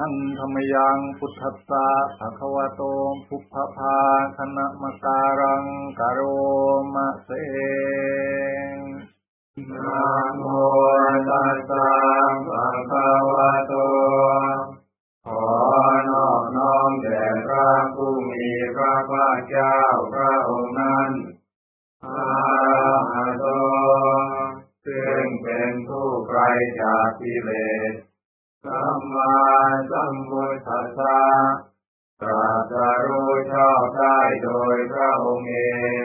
ทันธรรมยังพุทธัสสะภะคะวะโตภุพพภาคณะมะการังกโรมะเสนะโมตัสสะภะคะวะโต ขอนอบน้อมแด่พระผู้มีพระภาคเจ้าพระองค์นั้นอะรหะโตซึ่งเป็นผู้ไกลจากกิเลส สัมมาสัมพุทธัสสะตรัสรู้ชอบได้โดยพระองค์เอง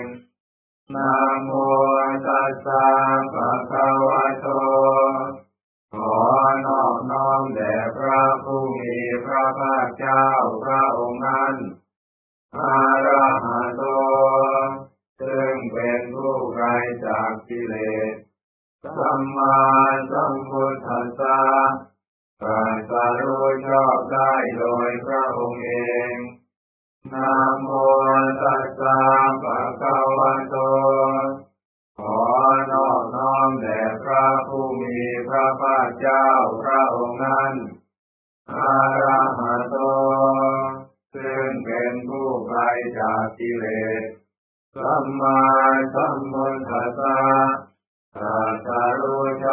นะโมตัสสะภะคะวะโต ขอนอบน้อมแด่พระผู้มีพระภาคเจ้าพระองค์นั้นอะระหะโต ซึ่งเป็นผู้ไกลจากกิเลส สัมมาสัมพุ ภะคะวะโต ขอนอบน้อมแด่พระผู้มีพระภาคเจ้าพระองค์นั้นอะระหะโต ซึ่งเป็นผู้ไกลจากกิเลสสัมมาสัมพุทธัสสะตรัสรู้ช